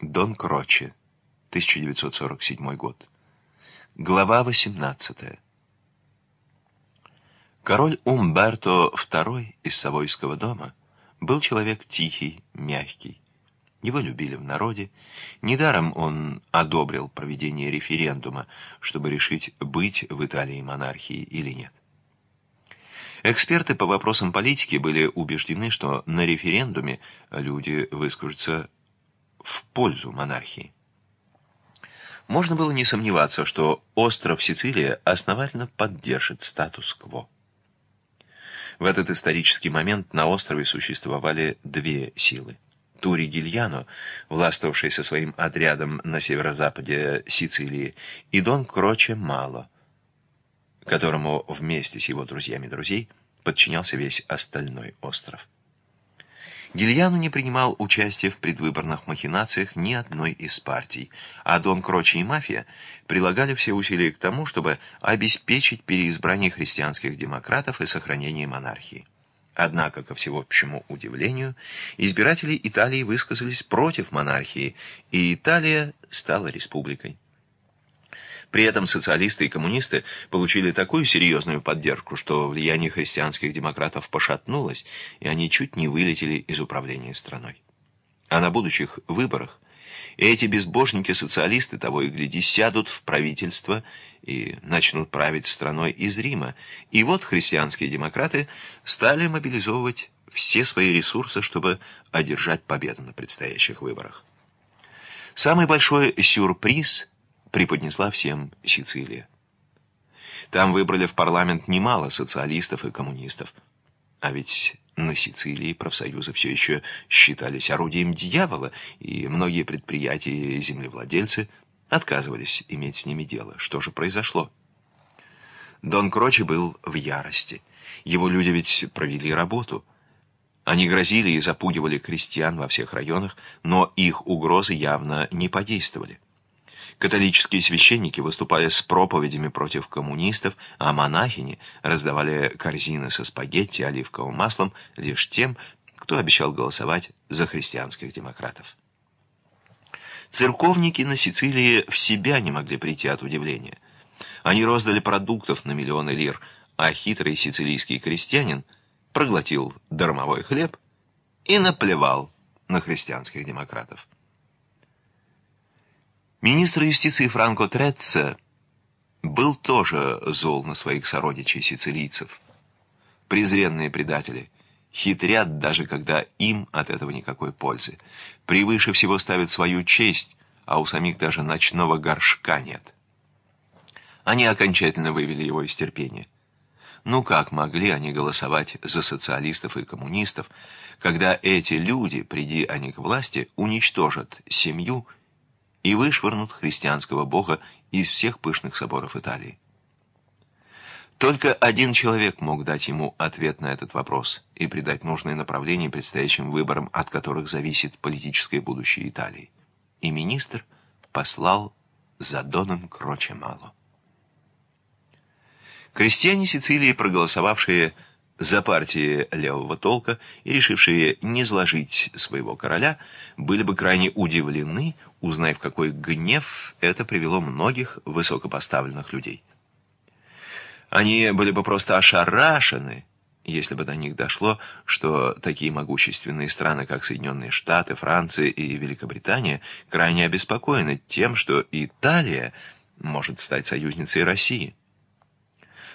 Дон Кроче, 1947 год. Глава 18. Король Умберто II из Савойского дома был человек тихий, мягкий. Его любили в народе. Недаром он одобрил проведение референдума, чтобы решить, быть в Италии монархией или нет. Эксперты по вопросам политики были убеждены, что на референдуме люди выскажутся в пользу монархии. Можно было не сомневаться, что остров Сицилия основательно поддержит статус-кво. В этот исторический момент на острове существовали две силы. Тури Гильяно, властвовавший со своим отрядом на северо-западе Сицилии, и Дон Кроче Мало, которому вместе с его друзьями друзей подчинялся весь остальной остров. Гильяно не принимал участия в предвыборных махинациях ни одной из партий, а Дон Крочи и мафия прилагали все усилия к тому, чтобы обеспечить переизбрание христианских демократов и сохранение монархии. Однако, ко всеобщему удивлению, избиратели Италии высказались против монархии, и Италия стала республикой. При этом социалисты и коммунисты получили такую серьезную поддержку, что влияние христианских демократов пошатнулось, и они чуть не вылетели из управления страной. А на будущих выборах эти безбожники-социалисты того и гляди сядут в правительство и начнут править страной из Рима. И вот христианские демократы стали мобилизовывать все свои ресурсы, чтобы одержать победу на предстоящих выборах. Самый большой сюрприз преподнесла всем Сицилия. Там выбрали в парламент немало социалистов и коммунистов. А ведь на Сицилии профсоюзы все еще считались орудием дьявола, и многие предприятия и землевладельцы отказывались иметь с ними дело. Что же произошло? Дон Крочи был в ярости. Его люди ведь провели работу. Они грозили и запугивали крестьян во всех районах, но их угрозы явно не подействовали. Католические священники выступали с проповедями против коммунистов, а монахини раздавали корзины со спагетти, оливковым маслом лишь тем, кто обещал голосовать за христианских демократов. Церковники на Сицилии в себя не могли прийти от удивления. Они роздали продуктов на миллионы лир, а хитрый сицилийский крестьянин проглотил дармовой хлеб и наплевал на христианских демократов. Министр юстиции Франко Треццо был тоже зол на своих сородичей-сицилийцев. Презренные предатели хитрят, даже когда им от этого никакой пользы. Превыше всего ставят свою честь, а у самих даже ночного горшка нет. Они окончательно вывели его из терпения. Ну как могли они голосовать за социалистов и коммунистов, когда эти люди, приди они к власти, уничтожат семью и вышвырнут христианского бога из всех пышных соборов Италии. Только один человек мог дать ему ответ на этот вопрос и придать нужное направление предстоящим выборам, от которых зависит политическое будущее Италии. И министр послал за Доном Кроче Мало. Крестьяне Сицилии, проголосовавшие за партии левого толка и решившие не сложить своего короля, были бы крайне удивлены, узнав, какой гнев это привело многих высокопоставленных людей. Они были бы просто ошарашены, если бы до них дошло, что такие могущественные страны, как Соединенные Штаты, Франция и Великобритания, крайне обеспокоены тем, что Италия может стать союзницей России.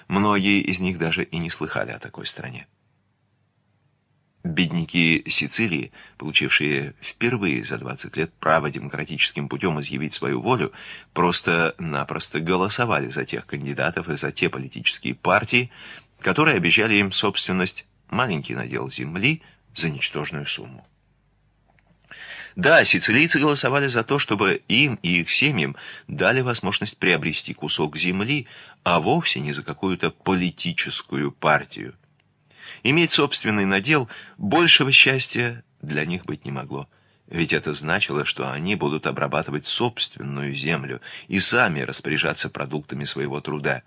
Многие из них даже и не слыхали о такой стране. Бедняки Сицилии, получившие впервые за 20 лет право демократическим путем изъявить свою волю, просто-напросто голосовали за тех кандидатов и за те политические партии, которые обещали им собственность маленький надел земли за ничтожную сумму. Да, сицилийцы голосовали за то, чтобы им и их семьям дали возможность приобрести кусок земли, а вовсе не за какую-то политическую партию. Иметь собственный надел большего счастья для них быть не могло. Ведь это значило, что они будут обрабатывать собственную землю и сами распоряжаться продуктами своего труда.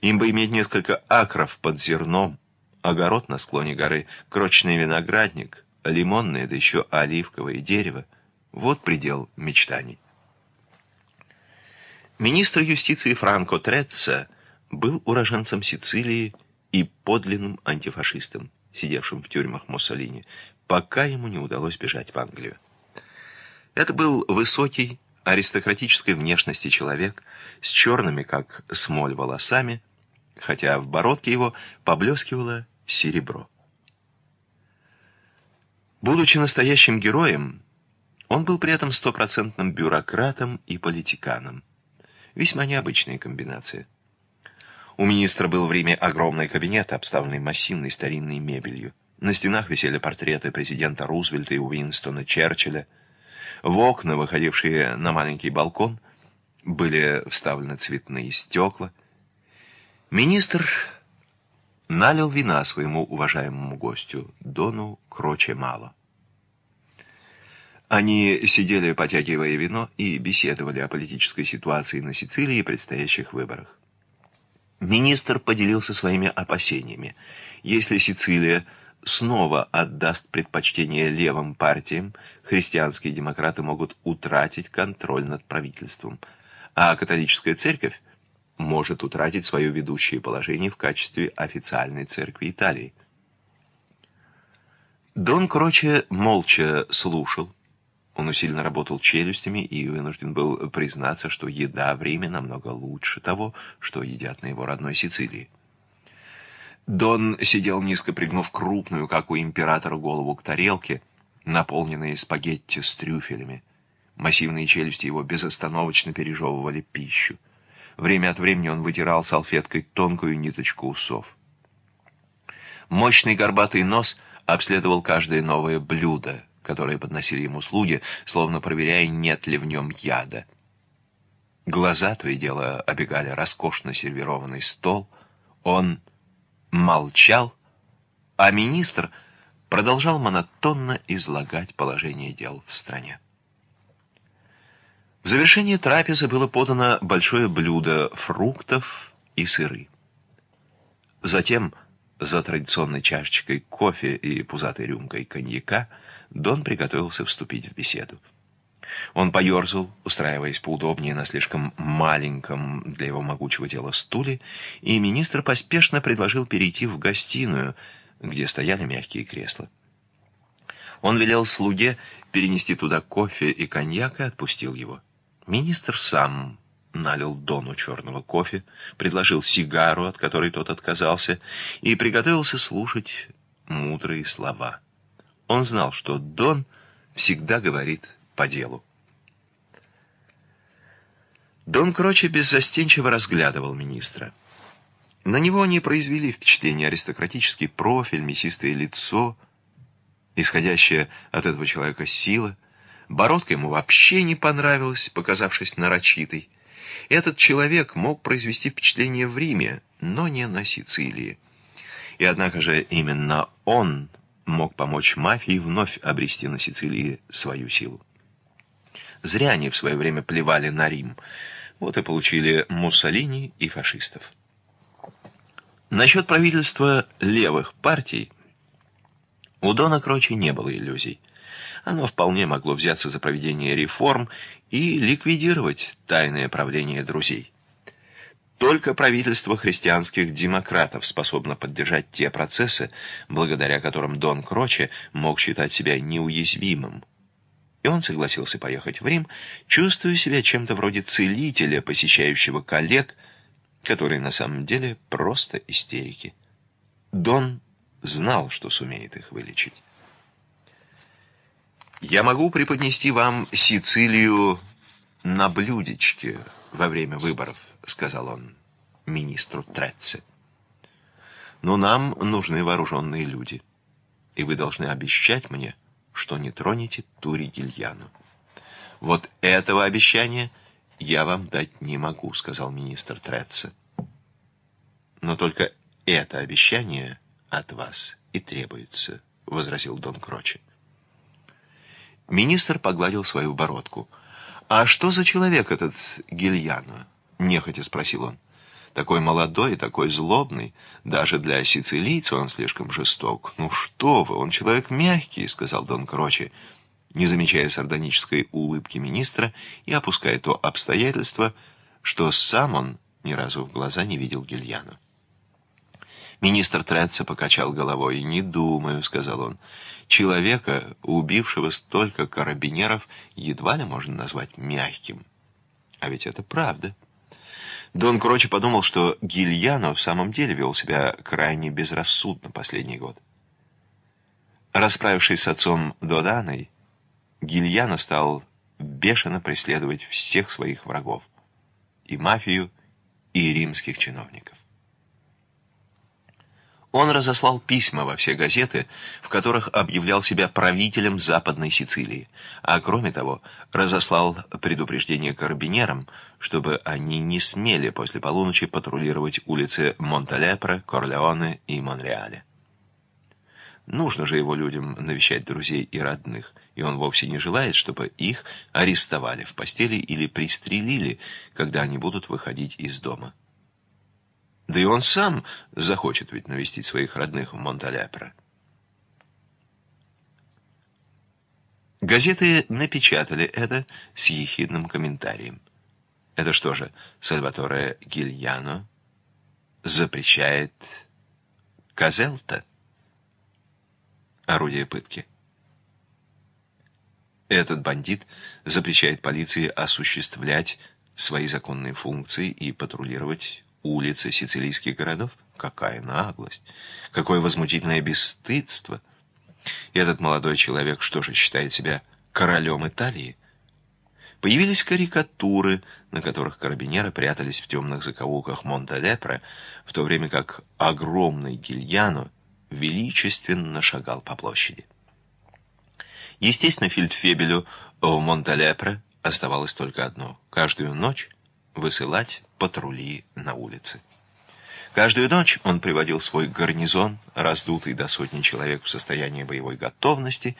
Им бы иметь несколько акров под зерном, огород на склоне горы, крочный виноградник, лимонное, да еще оливковое дерево. Вот предел мечтаний. Министр юстиции Франко Треццо был уроженцем Сицилии и подлинным антифашистом, сидевшим в тюрьмах Муссолини, пока ему не удалось бежать в Англию. Это был высокий, аристократической внешности человек с черными, как смоль, волосами, хотя в бородке его поблескивало серебро. Будучи настоящим героем, он был при этом стопроцентным бюрократом и политиканом. Весьма необычная комбинация. У министра был в Риме огромный кабинет, обставленный массивной старинной мебелью. На стенах висели портреты президента Рузвельта и Уинстона Черчилля. В окна, выходившие на маленький балкон, были вставлены цветные стекла. Министр налил вина своему уважаемому гостю, Дону Кроче Мало. Они сидели, потягивая вино, и беседовали о политической ситуации на Сицилии и предстоящих выборах. Министр поделился своими опасениями. Если Сицилия снова отдаст предпочтение левым партиям, христианские демократы могут утратить контроль над правительством, а католическая церковь может утратить свое ведущее положение в качестве официальной церкви Италии. Дон Кроче молча слушал. Он усиленно работал челюстями и вынужден был признаться, что еда в Риме намного лучше того, что едят на его родной Сицилии. Дон сидел низко пригнув крупную, как у императора, голову к тарелке, наполненной спагетти с трюфелями. Массивные челюсти его безостановочно пережевывали пищу. Время от времени он вытирал салфеткой тонкую ниточку усов. Мощный горбатый нос обследовал каждое новое блюдо, которое подносили ему слуги, словно проверяя, нет ли в нем яда. Глаза то и дело обегали роскошно сервированный стол. Он молчал, а министр продолжал монотонно излагать положение дел в стране. В завершении трапезы было подано большое блюдо фруктов и сыры. Затем, за традиционной чашечкой кофе и пузатой рюмкой коньяка, Дон приготовился вступить в беседу. Он поерзал, устраиваясь поудобнее на слишком маленьком для его могучего тела стуле, и министр поспешно предложил перейти в гостиную, где стояли мягкие кресла. Он велел слуге перенести туда кофе и коньяк и отпустил его. Министр сам налил Дону черного кофе, предложил сигару, от которой тот отказался, и приготовился слушать мудрые слова. Он знал, что Дон всегда говорит по делу. Дон Кроче беззастенчиво разглядывал министра. На него не произвели впечатление аристократический профиль, мясистое лицо, исходящая от этого человека сила. Бородка ему вообще не понравилась, показавшись нарочитой. Этот человек мог произвести впечатление в Риме, но не на Сицилии. И однако же именно он мог помочь мафии вновь обрести на Сицилии свою силу. Зря они в свое время плевали на Рим. Вот и получили Муссолини и фашистов. Насчет правительства левых партий у Дона Крочи не было иллюзий. Оно вполне могло взяться за проведение реформ и ликвидировать тайное правление друзей. Только правительство христианских демократов способно поддержать те процессы, благодаря которым Дон Кроче мог считать себя неуязвимым и он согласился поехать в Рим, чувствуя себя чем-то вроде целителя, посещающего коллег, которые на самом деле просто истерики. Дон знал, что сумеет их вылечить. «Я могу преподнести вам Сицилию на блюдечке во время выборов», — сказал он министру Треце. «Но нам нужны вооруженные люди, и вы должны обещать мне, что не тронете Тури Гильяну. «Вот этого обещания я вам дать не могу», — сказал министр Треца. «Но только это обещание от вас и требуется», — возразил Дон Кроче. Министр погладил свою бородку. «А что за человек этот Гильяно?» — нехотя спросил он. Такой молодой такой злобный. Даже для сицилийца он слишком жесток. «Ну что вы, он человек мягкий», — сказал Дон Крочи. не замечая сардонической улыбки министра и опуская то обстоятельство, что сам он ни разу в глаза не видел Гильяну. Министр Третца покачал головой. «Не думаю», — сказал он. «Человека, убившего столько карабинеров, едва ли можно назвать мягким». А ведь это правда. Дон Кроче подумал, что Гильяно в самом деле вел себя крайне безрассудно последний год. Расправившись с отцом Доданой, Гильяно стал бешено преследовать всех своих врагов. И мафию, и римских чиновников. Он разослал письма во все газеты, в которых объявлял себя правителем Западной Сицилии, а кроме того разослал предупреждение карабинерам, чтобы они не смели после полуночи патрулировать улицы Монталепре, Корлеоне и Монреале. Нужно же его людям навещать друзей и родных, и он вовсе не желает, чтобы их арестовали в постели или пристрелили, когда они будут выходить из дома. Да и он сам захочет ведь навестить своих родных в Монталепре. Газеты напечатали это с ехидным комментарием. Это что же, Сальваторе Гильяно запрещает Казелта? Орудие пытки. Этот бандит запрещает полиции осуществлять свои законные функции и патрулировать улицы сицилийских городов. Какая наглость! Какое возмутительное бесстыдство! И этот молодой человек что же считает себя королем Италии? Появились карикатуры, на которых карабинеры прятались в темных закоулках Монте-Лепре, в то время как огромный Гильяно величественно шагал по площади. Естественно, фельдфебелю в Монте-Лепре оставалось только одно — каждую ночь высылать патрули на улице. Каждую ночь он приводил свой гарнизон, раздутый до сотни человек в состоянии боевой готовности,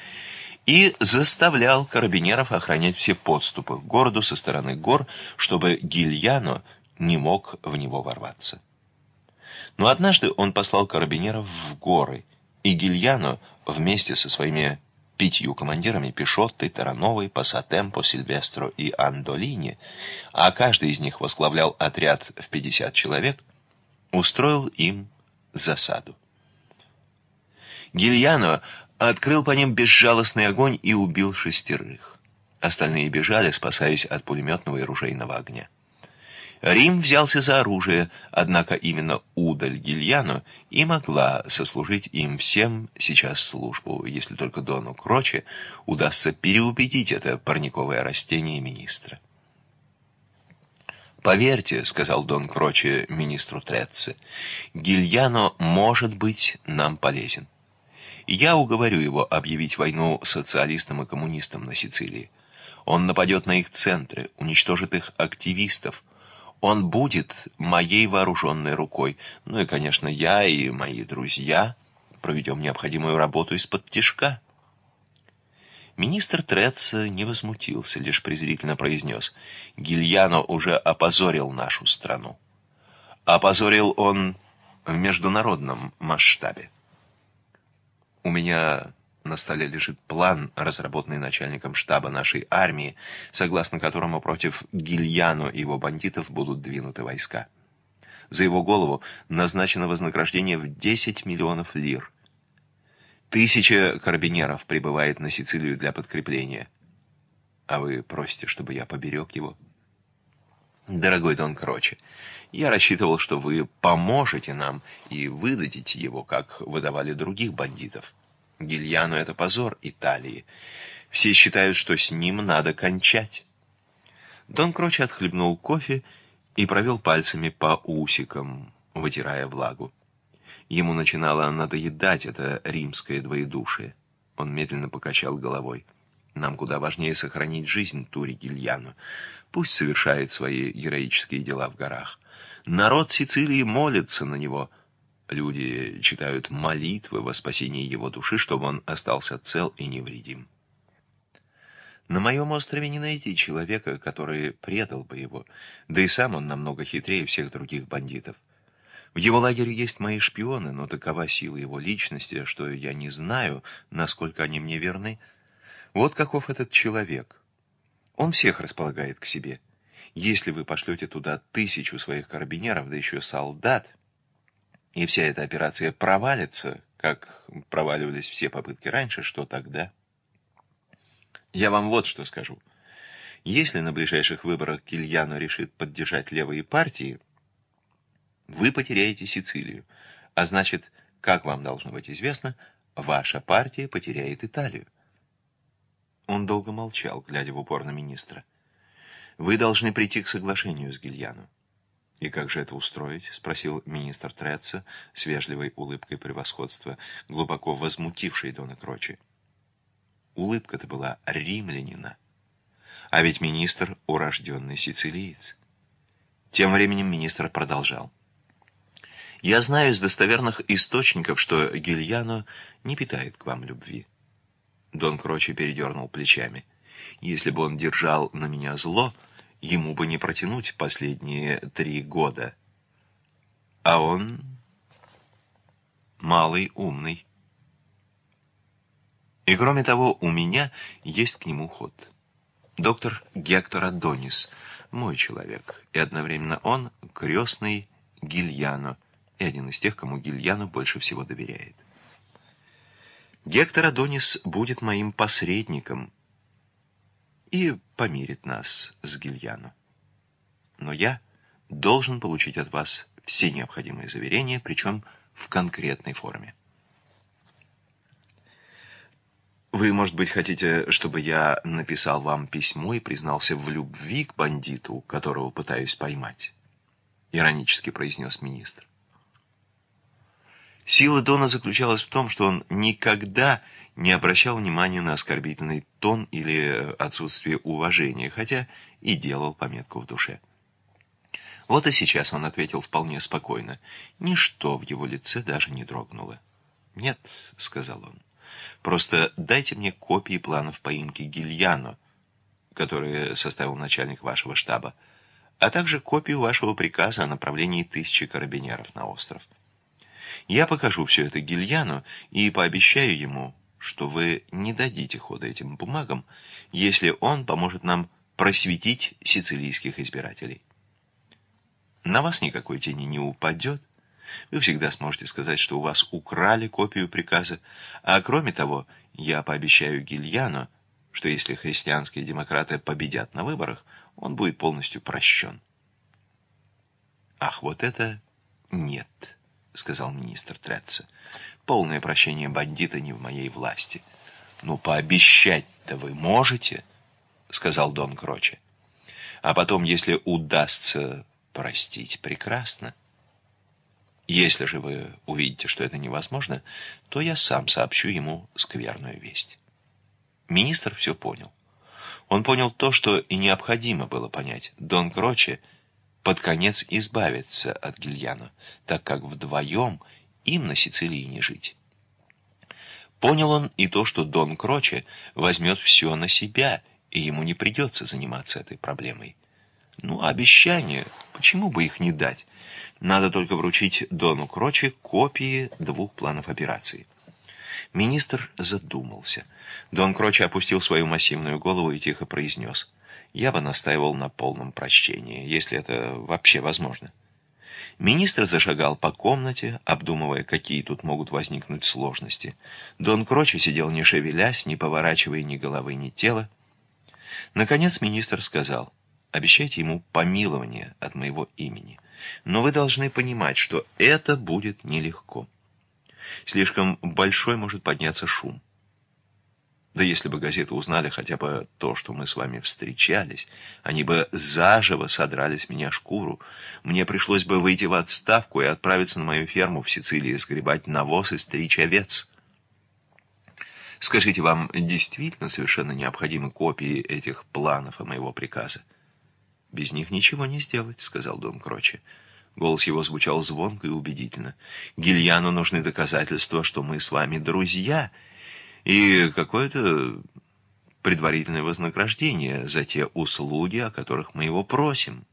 и заставлял карабинеров охранять все подступы к городу со стороны гор, чтобы Гильяно не мог в него ворваться. Но однажды он послал карабинеров в горы, и Гильяно вместе со своими пятью командирами Пишотты, Тарановой, Пасатемпо, Сильвестро и Андолини, а каждый из них возглавлял отряд в 50 человек, устроил им засаду. Гильяно открыл по ним безжалостный огонь и убил шестерых. Остальные бежали, спасаясь от пулеметного и ружейного огня. Рим взялся за оружие, однако именно удаль Гильяно и могла сослужить им всем сейчас службу, если только Дону Кроче удастся переубедить это парниковое растение министра. «Поверьте», — сказал Дон Кроче министру Трецце, — «Гильяно может быть нам полезен. Я уговорю его объявить войну социалистам и коммунистам на Сицилии. Он нападет на их центры, уничтожит их активистов, он будет моей вооруженной рукой. Ну и, конечно, я и мои друзья проведем необходимую работу из-под тишка. Министр Треца не возмутился, лишь презрительно произнес. Гильяно уже опозорил нашу страну. Опозорил он в международном масштабе. У меня на столе лежит план, разработанный начальником штаба нашей армии, согласно которому против Гильяно и его бандитов будут двинуты войска. За его голову назначено вознаграждение в 10 миллионов лир. Тысяча карабинеров прибывает на Сицилию для подкрепления. А вы просите, чтобы я поберег его? Дорогой Дон Кроче, я рассчитывал, что вы поможете нам и выдадите его, как выдавали других бандитов. Гильяну это позор Италии. Все считают, что с ним надо кончать. Дон Кроче отхлебнул кофе и провел пальцами по усикам, вытирая влагу. Ему начинало надоедать это римское двоедушие. Он медленно покачал головой. Нам куда важнее сохранить жизнь Тури Гильяну. Пусть совершает свои героические дела в горах. Народ Сицилии молится на него — Люди читают молитвы во спасении его души, чтобы он остался цел и невредим. На моем острове не найти человека, который предал бы его, да и сам он намного хитрее всех других бандитов. В его лагере есть мои шпионы, но такова сила его личности, что я не знаю, насколько они мне верны. Вот каков этот человек. Он всех располагает к себе. Если вы пошлете туда тысячу своих карабинеров, да еще солдат, и вся эта операция провалится, как проваливались все попытки раньше, что тогда? Я вам вот что скажу. Если на ближайших выборах Кильяно решит поддержать левые партии, вы потеряете Сицилию, а значит, как вам должно быть известно, ваша партия потеряет Италию. Он долго молчал, глядя в упор на министра. «Вы должны прийти к соглашению с Гильяно». «И как же это устроить?» — спросил министр Треца с вежливой улыбкой превосходства, глубоко возмутившей Дона Крочи. Улыбка-то была римлянина. А ведь министр — урожденный сицилиец. Тем временем министр продолжал. «Я знаю из достоверных источников, что Гильяно не питает к вам любви. Дон Крочи передернул плечами. Если бы он держал на меня зло, ему бы не протянуть последние три года. А он малый, умный. И кроме того, у меня есть к нему ход. Доктор Гектор Адонис, мой человек, и одновременно он крестный Гильяно, и один из тех, кому Гильяно больше всего доверяет. Гектор Адонис будет моим посредником и помирит нас с Гильяно. Но я должен получить от вас все необходимые заверения, причем в конкретной форме. Вы, может быть, хотите, чтобы я написал вам письмо и признался в любви к бандиту, которого пытаюсь поймать? Иронически произнес министр. Сила Дона заключалась в том, что он никогда не обращал внимания на оскорбительный тон или отсутствие уважения, хотя и делал пометку в душе. Вот и сейчас он ответил вполне спокойно. Ничто в его лице даже не дрогнуло. «Нет», — сказал он, — «просто дайте мне копии планов поимки Гильяно, которые составил начальник вашего штаба, а также копию вашего приказа о направлении тысячи карабинеров на остров». Я покажу все это Гильяну и пообещаю ему, что вы не дадите хода этим бумагам, если он поможет нам просветить сицилийских избирателей. На вас никакой тени не упадет. Вы всегда сможете сказать, что у вас украли копию приказа. А кроме того, я пообещаю Гильяну, что если христианские демократы победят на выборах, он будет полностью прощен. Ах, вот это нет. — сказал министр Третца. «Полное прощение бандита не в моей власти». «Ну, пообещать-то вы можете?» — сказал Дон Кроче. «А потом, если удастся простить, прекрасно. Если же вы увидите, что это невозможно, то я сам сообщу ему скверную весть». Министр все понял. Он понял то, что и необходимо было понять. Дон Кроче — под конец избавиться от Гильяно, так как вдвоем им на Сицилии не жить. Понял он и то, что Дон Кроче возьмет все на себя, и ему не придется заниматься этой проблемой. Ну, а обещания, почему бы их не дать? Надо только вручить Дону Кроче копии двух планов операции. Министр задумался. Дон Кроче опустил свою массивную голову и тихо произнес — я бы настаивал на полном прощении, если это вообще возможно. Министр зашагал по комнате, обдумывая, какие тут могут возникнуть сложности. Дон Крочи сидел не шевелясь, не поворачивая ни головы, ни тела. Наконец министр сказал, обещайте ему помилование от моего имени. Но вы должны понимать, что это будет нелегко. Слишком большой может подняться шум. Да если бы газеты узнали хотя бы то, что мы с вами встречались, они бы заживо содрали с меня шкуру. Мне пришлось бы выйти в отставку и отправиться на мою ферму в Сицилии, сгребать навоз и стричь овец. Скажите, вам действительно совершенно необходимы копии этих планов и моего приказа? Без них ничего не сделать, сказал Дон Кроче. Голос его звучал звонко и убедительно. Гильяну нужны доказательства, что мы с вами друзья — и какое-то предварительное вознаграждение за те услуги, о которых мы его просим.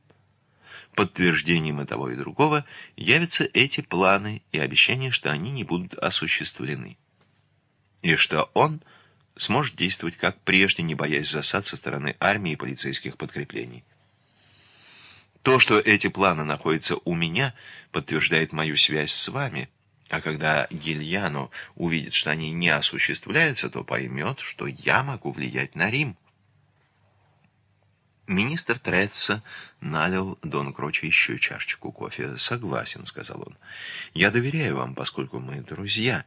Подтверждением и того, и другого явятся эти планы и обещание, что они не будут осуществлены. И что он сможет действовать как прежде, не боясь засад со стороны армии и полицейских подкреплений. То, что эти планы находятся у меня, подтверждает мою связь с вами, а когда Гильяно увидит, что они не осуществляются, то поймет, что я могу влиять на Рим. Министр Треццо налил Дон Кроче еще чашечку кофе. «Согласен», — сказал он. «Я доверяю вам, поскольку мы друзья,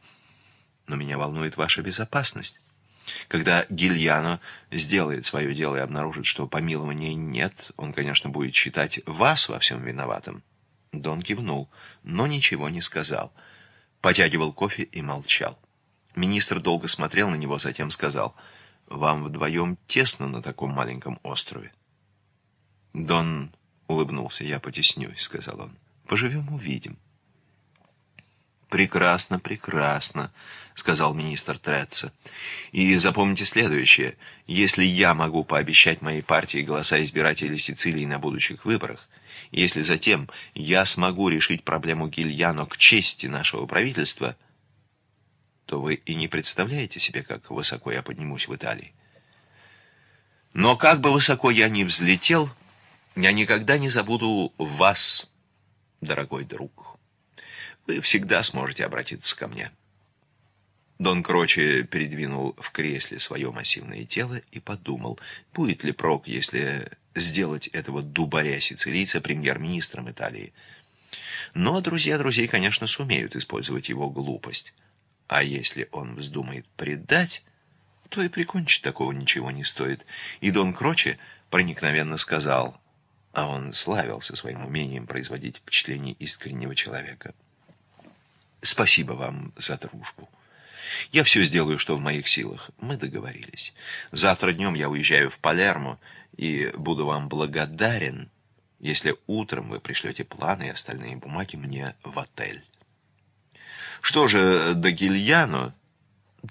но меня волнует ваша безопасность». Когда Гильяно сделает свое дело и обнаружит, что помилования нет, он, конечно, будет считать вас во всем виноватым. Дон кивнул, но ничего не сказал. Потягивал кофе и молчал. Министр долго смотрел на него, затем сказал, «Вам вдвоем тесно на таком маленьком острове». Дон улыбнулся. «Я потеснюсь», — сказал он. «Поживем, увидим». «Прекрасно, прекрасно», — сказал министр Треца. «И запомните следующее. Если я могу пообещать моей партии голоса избирателей Сицилии на будущих выборах, если затем я смогу решить проблему Гильяно к чести нашего правительства, то вы и не представляете себе, как высоко я поднимусь в Италии. Но как бы высоко я ни взлетел, я никогда не забуду вас, дорогой друг» вы всегда сможете обратиться ко мне». Дон Кроче передвинул в кресле свое массивное тело и подумал, будет ли прок, если сделать этого дубаря-сицилийца премьер-министром Италии. Но друзья друзей, конечно, сумеют использовать его глупость. А если он вздумает предать, то и прикончить такого ничего не стоит. И Дон Кроче проникновенно сказал, а он славился своим умением производить впечатление искреннего человека – Спасибо вам за дружбу. Я все сделаю, что в моих силах. Мы договорились. Завтра днем я уезжаю в Палермо и буду вам благодарен, если утром вы пришлете планы и остальные бумаги мне в отель. Что же до Гильяно,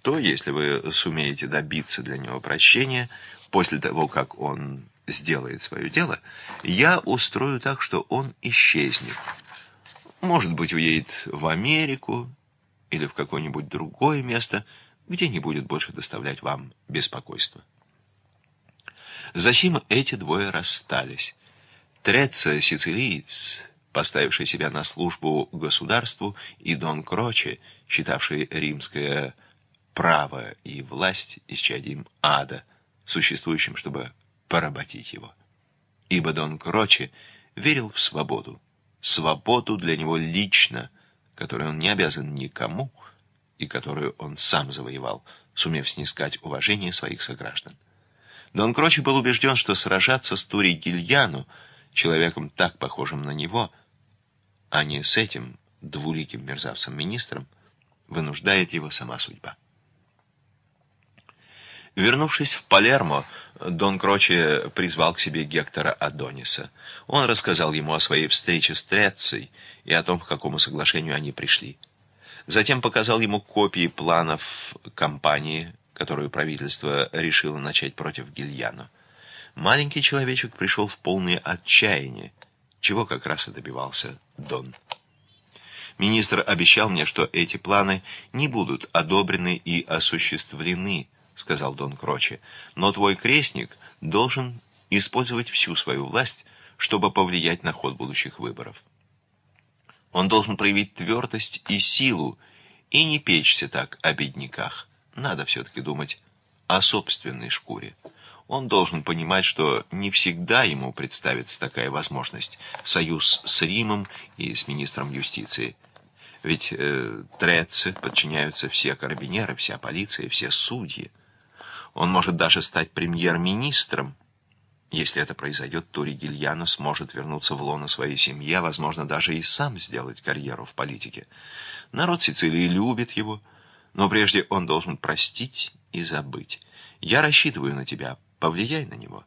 то если вы сумеете добиться для него прощения после того, как он сделает свое дело, я устрою так, что он исчезнет. Может быть, уедет в Америку или в какое-нибудь другое место, где не будет больше доставлять вам беспокойства. Засим эти двое расстались. Треца сицилиец, поставивший себя на службу государству, и Дон Кроче, считавший римское право и власть исчадием ада, существующим, чтобы поработить его. Ибо Дон Кроче верил в свободу свободу для него лично, которую он не обязан никому и которую он сам завоевал, сумев снискать уважение своих сограждан. Дон Крочи был убежден, что сражаться с Тури Гильяну, человеком так похожим на него, а не с этим двуликим мерзавцем-министром, вынуждает его сама судьба. Вернувшись в Палермо, Дон Кроче призвал к себе Гектора Адониса. Он рассказал ему о своей встрече с Трецей и о том, к какому соглашению они пришли. Затем показал ему копии планов кампании, которую правительство решило начать против Гильяно. Маленький человечек пришел в полное отчаяние, чего как раз и добивался Дон. Министр обещал мне, что эти планы не будут одобрены и осуществлены, — сказал Дон Кроче, — «но твой крестник должен использовать всю свою власть, чтобы повлиять на ход будущих выборов. Он должен проявить твердость и силу и не печься так о бедняках. Надо все-таки думать о собственной шкуре. Он должен понимать, что не всегда ему представится такая возможность — союз с Римом и с министром юстиции. Ведь э, Трецы подчиняются все карабинеры, вся полиция, все судьи. Он может даже стать премьер-министром. Если это произойдет, то Ригильяно сможет вернуться в лоно своей семьи, а, возможно, даже и сам сделать карьеру в политике. Народ Сицилии любит его, но прежде он должен простить и забыть. Я рассчитываю на тебя, повлияй на него.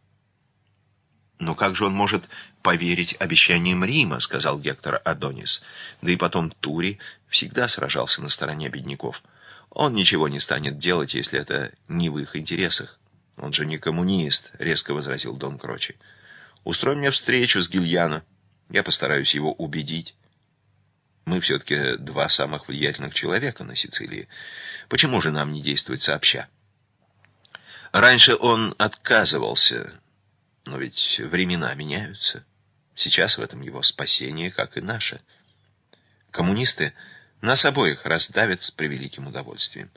«Но как же он может поверить обещаниям Рима?» — сказал Гектор Адонис. Да и потом Тури всегда сражался на стороне бедняков — он ничего не станет делать, если это не в их интересах. Он же не коммунист, резко возразил Дон Крочи. Устрой мне встречу с Гильяно. Я постараюсь его убедить. Мы все-таки два самых влиятельных человека на Сицилии. Почему же нам не действовать сообща? Раньше он отказывался, но ведь времена меняются. Сейчас в этом его спасение, как и наше. Коммунисты нас обоих раздавят с превеликим удовольствием.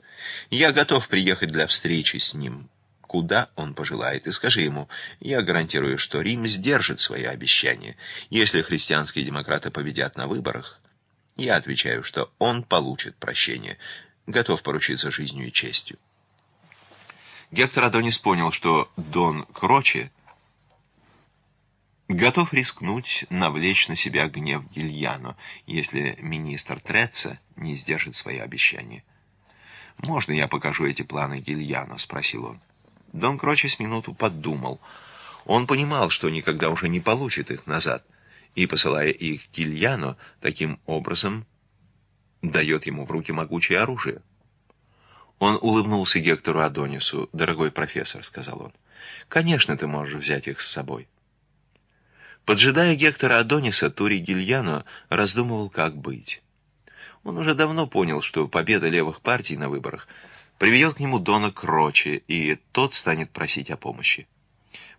Я готов приехать для встречи с ним, куда он пожелает, и скажи ему, я гарантирую, что Рим сдержит свои обещания. Если христианские демократы победят на выборах, я отвечаю, что он получит прощение, готов поручиться жизнью и честью. Гектор Адонис понял, что Дон Кроче готов рискнуть навлечь на себя гнев Гильяно, если министр Треца не сдержит свои обещания. «Можно я покажу эти планы Гильяно?» — спросил он. Дон Кроче с минуту подумал. Он понимал, что никогда уже не получит их назад, и, посылая их Гильяно, таким образом дает ему в руки могучее оружие. Он улыбнулся Гектору Адонису. «Дорогой профессор», — сказал он, — «конечно, ты можешь взять их с собой». Поджидая Гектора Адониса, Тури Гильяно раздумывал, как быть. Он уже давно понял, что победа левых партий на выборах приведет к нему Дона Крочи, и тот станет просить о помощи.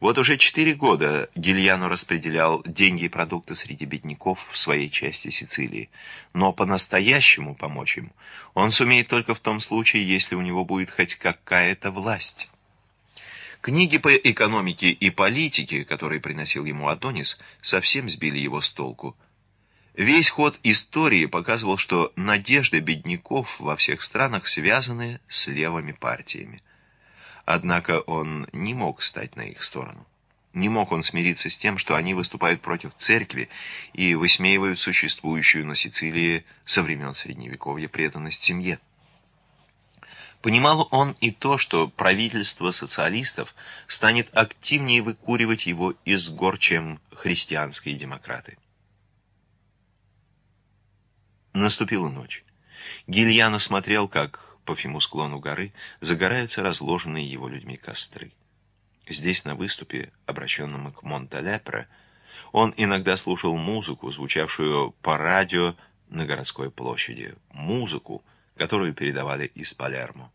Вот уже четыре года Гильяно распределял деньги и продукты среди бедняков в своей части Сицилии. Но по-настоящему помочь им он сумеет только в том случае, если у него будет хоть какая-то власть. Книги по экономике и политике, которые приносил ему Адонис, совсем сбили его с толку. Весь ход истории показывал, что надежды бедняков во всех странах связаны с левыми партиями. Однако он не мог стать на их сторону. Не мог он смириться с тем, что они выступают против церкви и высмеивают существующую на Сицилии со времен Средневековья преданность семье. Понимал он и то, что правительство социалистов станет активнее выкуривать его из гор, чем христианские демократы. Наступила ночь. Гильяно смотрел, как по всему склону горы загораются разложенные его людьми костры. Здесь, на выступе, обращенном к Монталепре, он иногда слушал музыку, звучавшую по радио на городской площади. Музыку, которую передавали из Палермо.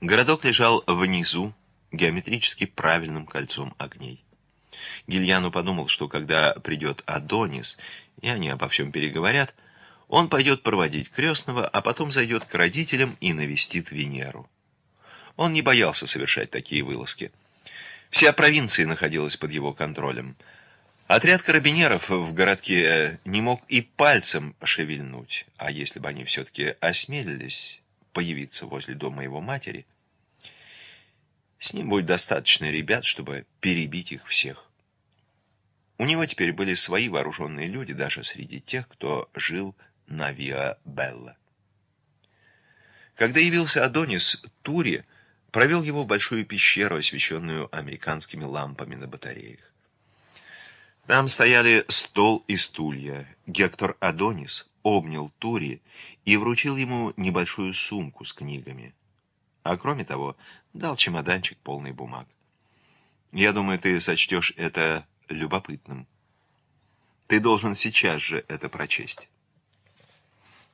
Городок лежал внизу, геометрически правильным кольцом огней. Гильяну подумал, что когда придет Адонис, и они обо всем переговорят, он пойдет проводить крестного, а потом зайдет к родителям и навестит Венеру. Он не боялся совершать такие вылазки. Вся провинция находилась под его контролем – Отряд карабинеров в городке э, не мог и пальцем шевельнуть, а если бы они все-таки осмелились появиться возле дома его матери, с ним будет достаточно ребят, чтобы перебить их всех. У него теперь были свои вооруженные люди даже среди тех, кто жил на Виа-Белла. Когда явился Адонис, Тури провел его в большую пещеру, освещенную американскими лампами на батареях. Там стояли стол и стулья. Гектор Адонис обнял Тури и вручил ему небольшую сумку с книгами. А кроме того, дал чемоданчик полный бумаг. Я думаю, ты сочтешь это любопытным. Ты должен сейчас же это прочесть.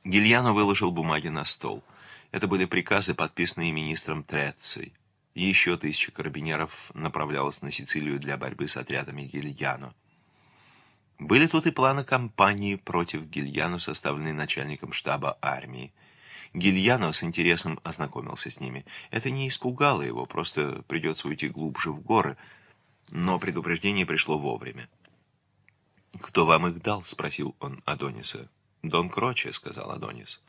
Гильяно выложил бумаги на стол. Это были приказы, подписанные министром Треццей. Еще тысяча карабинеров направлялась на Сицилию для борьбы с отрядами Гильяно. Были тут и планы кампании против Гильяно, составленные начальником штаба армии. Гильяно с интересом ознакомился с ними. Это не испугало его, просто придется уйти глубже в горы. Но предупреждение пришло вовремя. «Кто вам их дал?» — спросил он Адониса. «Дон Кроче», — сказал Адонис.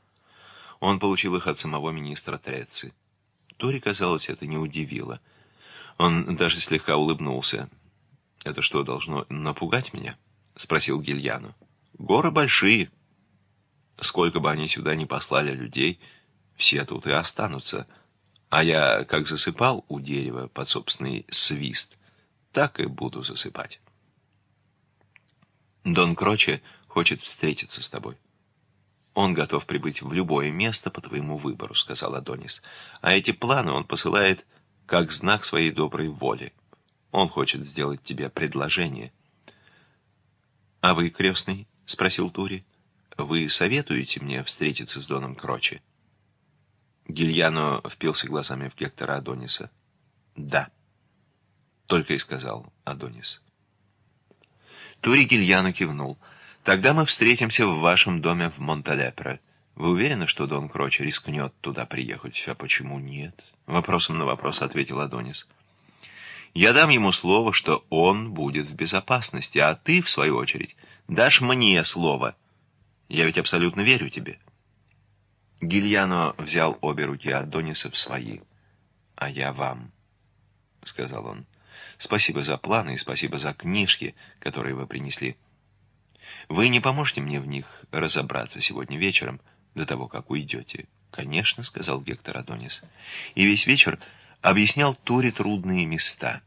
Он получил их от самого министра Треци. Тори, казалось, это не удивило. Он даже слегка улыбнулся. «Это что, должно напугать меня?» — спросил Гильяну. «Горы большие. Сколько бы они сюда ни послали людей, все тут и останутся. А я, как засыпал у дерева под собственный свист, так и буду засыпать». «Дон Кроче хочет встретиться с тобой». «Он готов прибыть в любое место по твоему выбору», — сказал Адонис. «А эти планы он посылает как знак своей доброй воли. Он хочет сделать тебе предложение». «А вы, крестный?» — спросил Тури. «Вы советуете мне встретиться с Доном Крочи?» Гильяно впился глазами в Гектора Адониса. «Да», — только и сказал Адонис. Тури Гильяно кивнул. «Тогда мы встретимся в вашем доме в Монталепре. Вы уверены, что Дон Кроч рискнет туда приехать? А почему нет?» Вопросом на вопрос ответил Адонис. «Я дам ему слово, что он будет в безопасности, а ты, в свою очередь, дашь мне слово. Я ведь абсолютно верю тебе». Гильяно взял обе руки Адониса в свои. «А я вам», — сказал он. «Спасибо за планы и спасибо за книжки, которые вы принесли. Вы не поможете мне в них разобраться сегодня вечером, до того, как уйдете?» «Конечно», — сказал Гектор Адонис. И весь вечер объяснял Туре трудные места.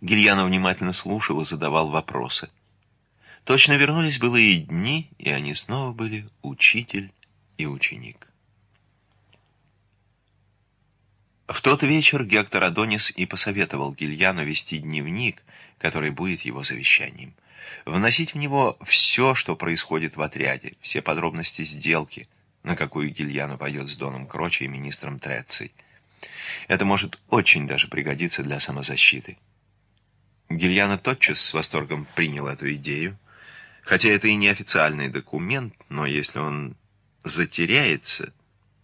Гильяно внимательно слушал и задавал вопросы. Точно вернулись былые дни, и они снова были учитель и ученик. В тот вечер Гектор Адонис и посоветовал Гильяну вести дневник, который будет его завещанием. Вносить в него все, что происходит в отряде, все подробности сделки, на какую Гильяну пойдет с Доном Крочи и министром Трецей. Это может очень даже пригодиться для самозащиты. Гильяна тотчас с восторгом принял эту идею, хотя это и не официальный документ, но если он затеряется,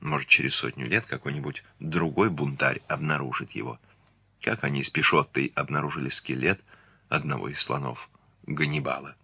может, через сотню лет какой-нибудь другой бунтарь обнаружит его. Как они с Пишоттой обнаружили скелет одного из слонов Ганнибала.